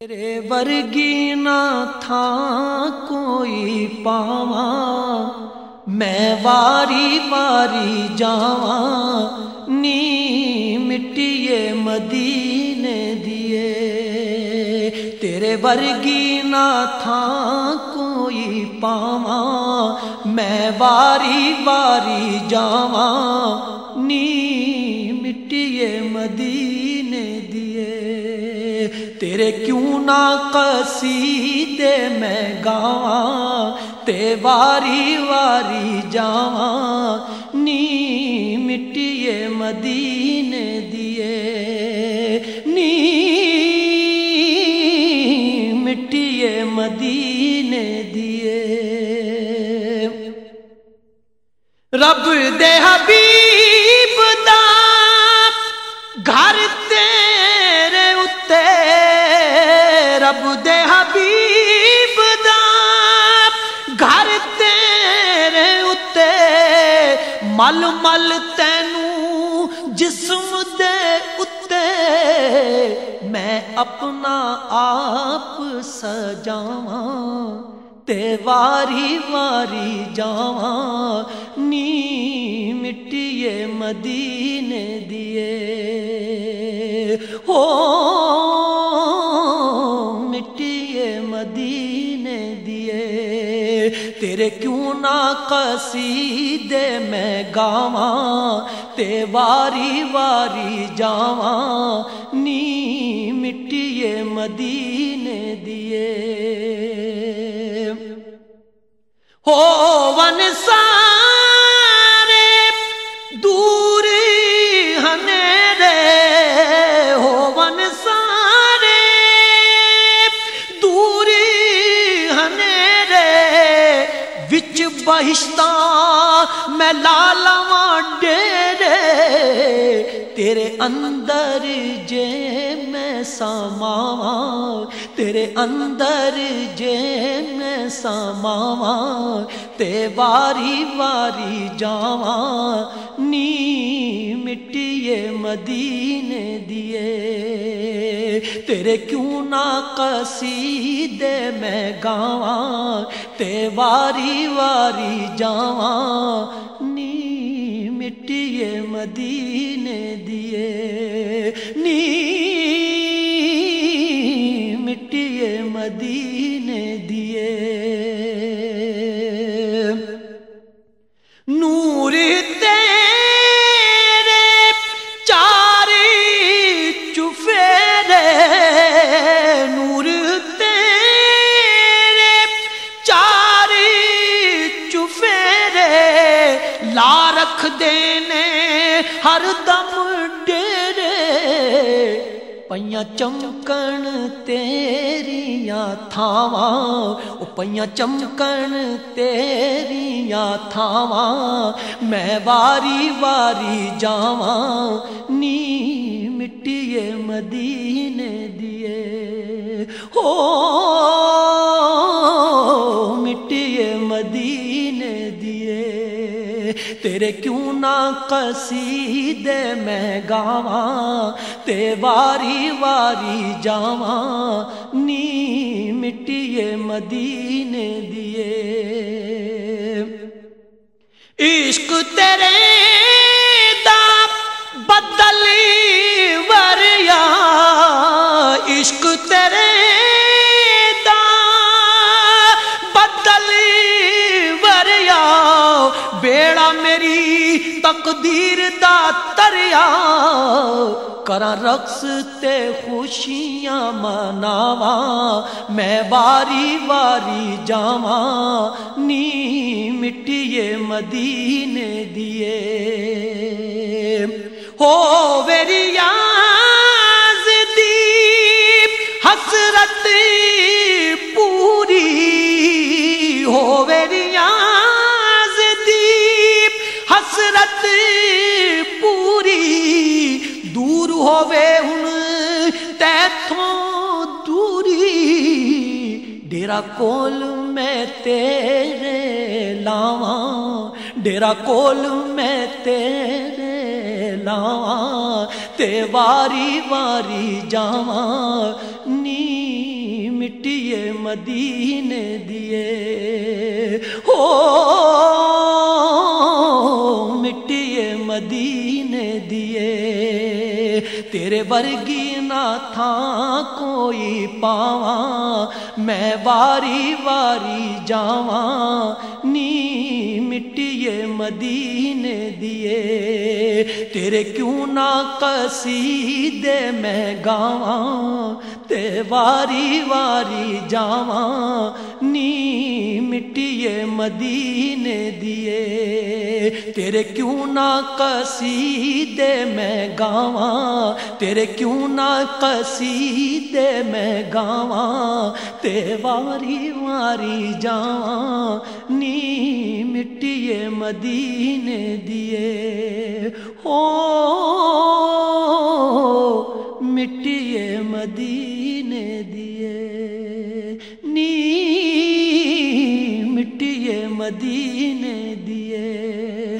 تیرے ورگی نہ تھا کوئی پاوا میں واری واری جاواں نی مٹی مدینے دیے۔ تیرے ورگی نہ تھا کوئی پاواں۔ میں واری واری جاواں نی مٹی مدینے تیرے کیوں نہ قصیدے میں گاواں تے واری واری جاواں نی مٹی مدینے دیے۔ نی مٹی مدینے دیے۔ رب دے حبیب دا گھر تیرے اتے رب دے حبیب دا۔ گھر تیرے اتے مل مل تینوں جسم دے اتے میں اپنا آپ سجاواں، تے واری واری جاواں۔ نی مٹی مدینے دیے۔ ہو تیرے کیوں نہ قصیدے میں گاواں، تے واری واری جاواں نی مٹی مدینے دیے۔ ہو ون سارے دور میں لالواں ڈیرے تیرے اندر جے میں ساماواں تیرے اندر جے میں ساماواں تے واری واری جاواں نی مٹی مدینے دیے۔ تیرے کیوں نہ قصیدے میں گاواں، تے واری واری جاواں رکھ دینے، ہر دم ڈیرے۔ پیاں چمکن تیریاں تھاواں۔ او پیاں چمکن تیریاں تھاواں۔ میں واری واری جاواں نی مٹی مدینے دیے۔ ہو تیرے کیوں نہ قصیدے میں گاواں، تے واری واری جاواں نی مٹی مدینے دیے۔ عشق تیرے تقدیر دا تریا کرا رقص تے خوشیاں مناواں، میں واری واری جاواں نی مٹیے مدینے دیے۔ ہو ویری ہووے ہن تیتھوں دوری ڈیرا کول میں تیرے لاواں ڈیرا کول میں تیرے لاواں تے واری واری جاواں نی مدینے دیے ورگی نہ تھا کوئی پاواں، میں واری واری جاواں، نی مٹی مدینے دیے تیرے کیوں نہ قصیدے میں گاواں، تے واری واری جاواں، نی مٹی مدینے دیے۔ تیرے کیوں نہ قصیدے میں گاواں۔ تیرے کیوں نہ قصیدے میں گاواں۔ تے واری واری جاواں۔ نی مٹی مدینے دیے۔ ہو مدینے دیے۔